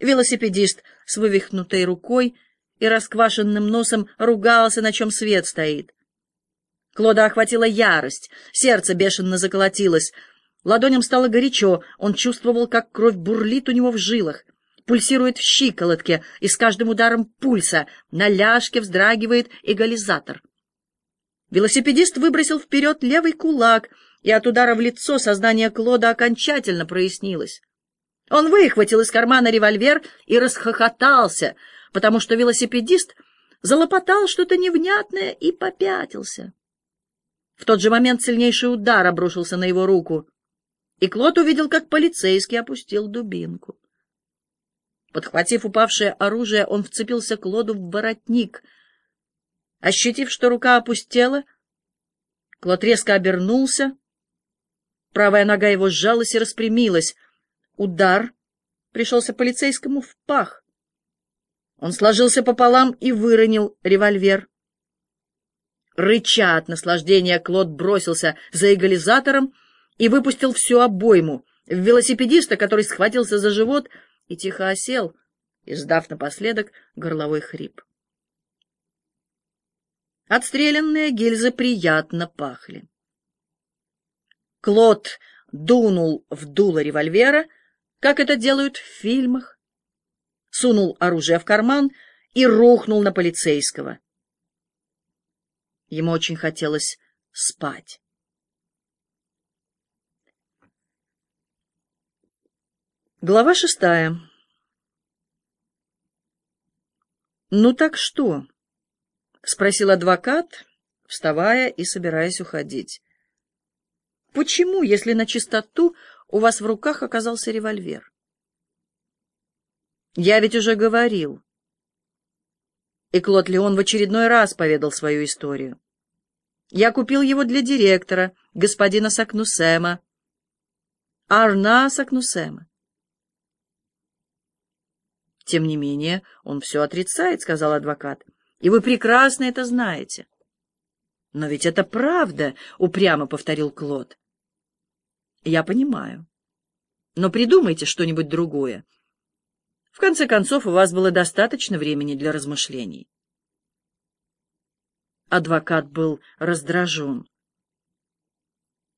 Велосипедист с вывихнутой рукой и расквашенным носом ругался, на чем свет стоит. Клода охватила ярость, сердце бешено заколотилось. Ладоням стало горячо, он чувствовал, как кровь бурлит у него в жилах, пульсирует в щиколотке, и с каждым ударом пульса на ляжке вздрагивает эгализатор. Велосипедист выбросил вперед левый кулак, и от удара в лицо сознание Клода окончательно прояснилось. Он выхватил из кармана револьвер и расхохотался, потому что велосипедист залопотал что-то невнятное и попятился. В тот же момент сильнейший удар обрушился на его руку, и Клод увидел, как полицейский опустил дубинку. Подхватив упавшее оружие, он вцепился Клоду в воротник. Ощутив, что рука опустела, Клод резко обернулся. Правая нога его сжалась и распрямилась. Удар пришелся полицейскому в пах. Он сложился пополам и выронил револьвер. Рыча от наслаждения, Клод бросился за эгализатором и выпустил всю обойму в велосипедиста, который схватился за живот и тихо осел, издав напоследок горловой хрип. Отстрелянные гильзы приятно пахли. Клод дунул в дуло револьвера, как это делают в фильмах, сунул оружие в карман и рухнул на полицейского. Ему очень хотелось спать. Глава шестая. «Ну так что?» — спросил адвокат, вставая и собираясь уходить. «Почему, если на чистоту, у вас в руках оказался револьвер?» «Я ведь уже говорил, и Клод Леон в очередной раз поведал свою историю. Я купил его для директора, господина Сакнусема. Арна Сакнусема. Тем не менее, он все отрицает, — сказал адвокат. И вы прекрасно это знаете. Но ведь это правда, — упрямо повторил Клод. Я понимаю. Но придумайте что-нибудь другое. В конце концов, у вас было достаточно времени для размышлений. Адвокат был раздражен.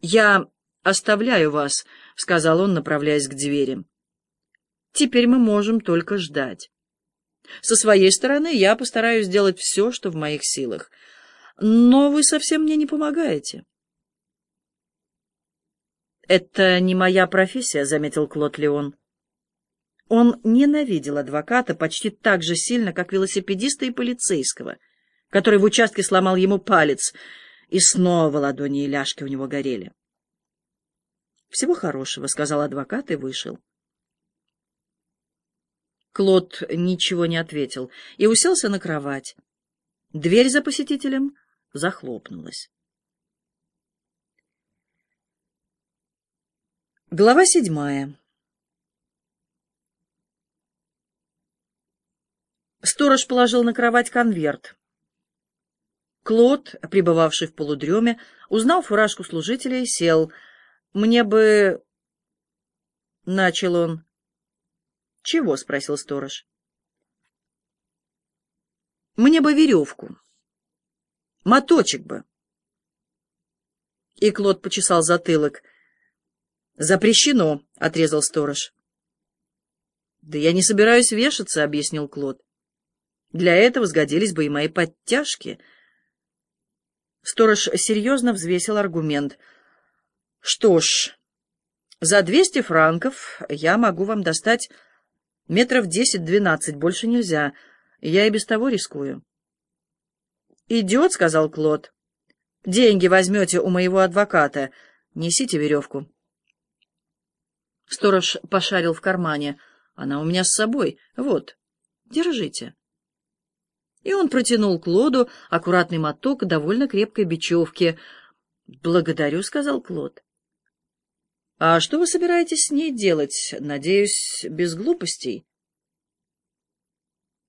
«Я оставляю вас», — сказал он, направляясь к двери. «Теперь мы можем только ждать. Со своей стороны я постараюсь сделать все, что в моих силах. Но вы совсем мне не помогаете». «Это не моя профессия», — заметил Клод Леон. Он ненавидел адвоката почти так же сильно, как велосипедиста и полицейского, который в участке сломал ему палец, и снова ладони и ляжки у него горели. «Всего хорошего», — сказал адвокат и вышел. Клод ничего не ответил и уселся на кровать. Дверь за посетителем захлопнулась. Глава седьмая. Сторож положил на кровать конверт. Клод, пребывавший в полудреме, узнал фуражку служителя и сел. «Мне бы...» — начал он. «Чего?» — спросил сторож. «Мне бы веревку. Моточек бы». И Клод почесал затылок. «Запрещено», — отрезал сторож. «Да я не собираюсь вешаться», — объяснил Клод. Для этого сгодились бы и мои подтяжки. Сторож серьезно взвесил аргумент. Что ж, за двести франков я могу вам достать метров десять-двенадцать, больше нельзя. Я и без того рискую. «Идет», — сказал Клод. «Деньги возьмете у моего адвоката. Несите веревку». Сторож пошарил в кармане. «Она у меня с собой. Вот, держите» и он протянул Клоду аккуратный моток довольно крепкой бечевки. «Благодарю», — сказал Клод. «А что вы собираетесь с ней делать? Надеюсь, без глупостей?»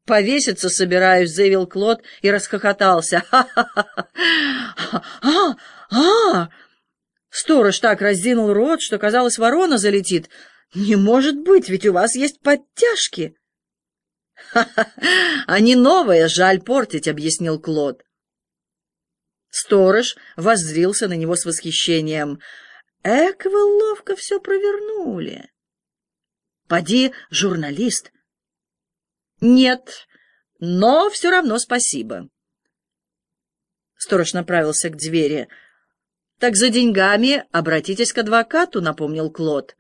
«Повеситься собираюсь», — заявил Клод и расхохотался. «Ха-ха-ха! А! А!» Сторож так раздвинул рот, что, казалось, ворона залетит. «Не может быть, ведь у вас есть подтяжки!» «Ха-ха! Они новые, жаль портить», — объяснил Клод. Сторож воззрился на него с восхищением. «Эк, вы ловко все провернули!» «Поди, журналист!» «Нет, но все равно спасибо». Сторож направился к двери. «Так за деньгами обратитесь к адвокату», — напомнил Клод.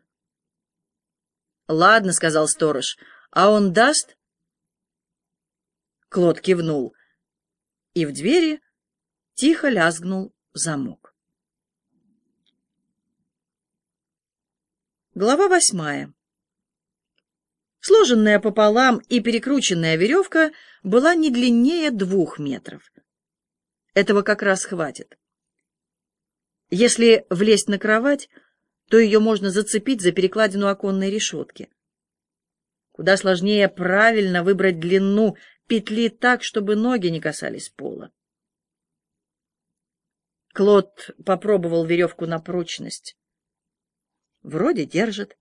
«Ладно», — сказал сторож, — «а он даст?» Клод кивнул, и в двери тихо лязгнул замок. Глава восьмая. Сложенная пополам и перекрученная веревка была не длиннее двух метров. Этого как раз хватит. Если влезть на кровать, то ее можно зацепить за перекладину оконной решетки. Куда сложнее правильно выбрать длину петли так, чтобы ноги не касались пола. Клод попробовал веревку на прочность. Вроде держит.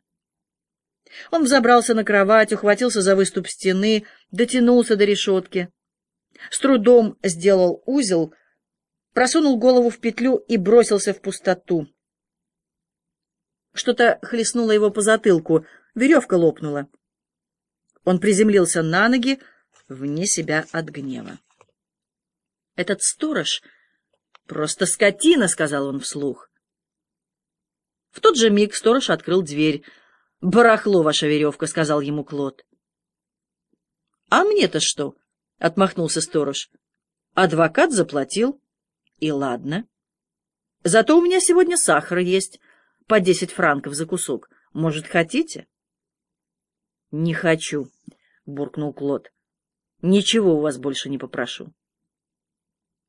Он взобрался на кровать, ухватился за выступ стены, дотянулся до решетки. С трудом сделал узел, просунул голову в петлю и бросился в пустоту. Что-то хлестнуло его по затылку, веревка лопнула. Он приземлился на ноги, вне себя от гнева. Этот сторож «Просто скотина», — сказал он вслух. В тот же миг сторож открыл дверь. «Барахло ваша веревка», — сказал ему Клод. «А мне-то что?» — отмахнулся сторож. «Адвокат заплатил. И ладно. Зато у меня сегодня сахар есть, по десять франков за кусок. Может, хотите?» «Не хочу», — буркнул Клод. «Ничего у вас больше не попрошу».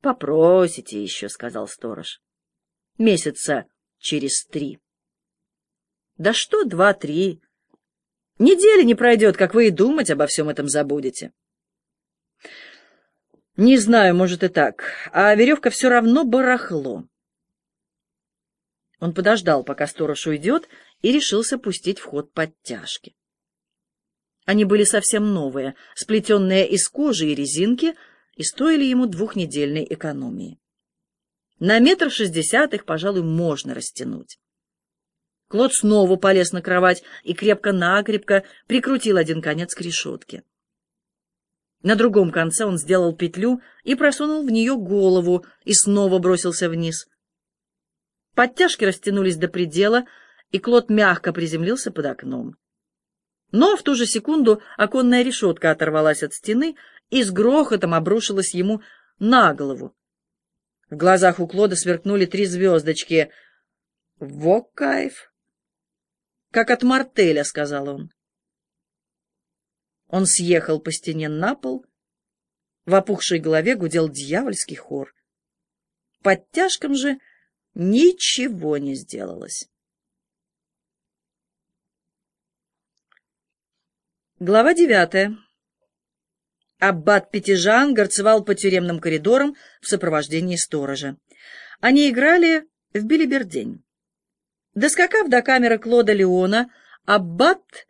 — Попросите еще, — сказал сторож. — Месяца через три. — Да что два-три? Недели не пройдет, как вы и думать обо всем этом забудете. — Не знаю, может и так, а веревка все равно барахло. Он подождал, пока сторож уйдет, и решился пустить в ход подтяжки. Они были совсем новые, сплетенные из кожи и резинки — и стоили ему двухнедельной экономии. На метр шестьдесят их, пожалуй, можно растянуть. Клод снова полез на кровать и крепко-накрепко прикрутил один конец к решетке. На другом конце он сделал петлю и просунул в нее голову и снова бросился вниз. Подтяжки растянулись до предела, и Клод мягко приземлился под окном. Но в ту же секунду оконная решетка оторвалась от стены и с грохотом обрушилась ему на голову. В глазах у Клода сверкнули три звездочки. «Во кайф!» «Как от мартеля», — сказал он. Он съехал по стене на пол. В опухшей голове гудел дьявольский хор. Под тяжком же ничего не сделалось. Глава девятая. Аббат Пятижан горцевал по тюремным коридорам в сопровождении сторожа. Они играли в билибердень. Доскакав до камеры Клода Леона, Аббат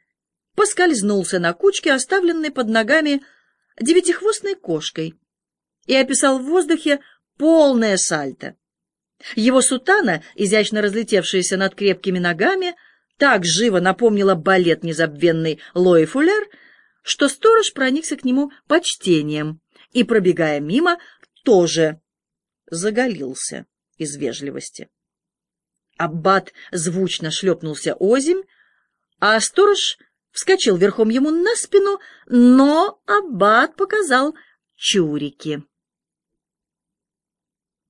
поскользнулся на кучке, оставленной под ногами девятихвостной кошкой, и описал в воздухе полное сальто. Его сутана, изящно разлетевшаяся над крепкими ногами, так живо напомнила балет незабвенный Лои Фуллер — что сторож проникся к нему почтением и, пробегая мимо, тоже заголился из вежливости. Аббат звучно шлепнулся озимь, а сторож вскочил верхом ему на спину, но Аббат показал чурики.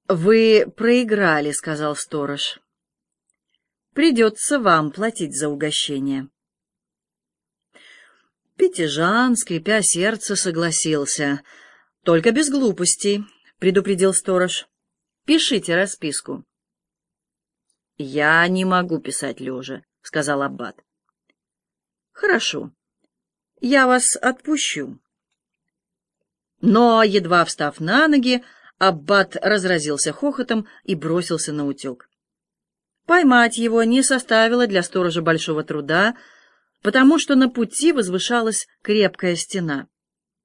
«Вы проиграли», — сказал сторож. «Придется вам платить за угощение». Пятижан, скрипя сердце, согласился. — Только без глупостей, — предупредил сторож. — Пишите расписку. — Я не могу писать лежа, — сказал Аббат. — Хорошо. Я вас отпущу. Но, едва встав на ноги, Аббат разразился хохотом и бросился на утек. Поймать его не составило для сторожа большого труда, — потому что на пути возвышалась крепкая стена.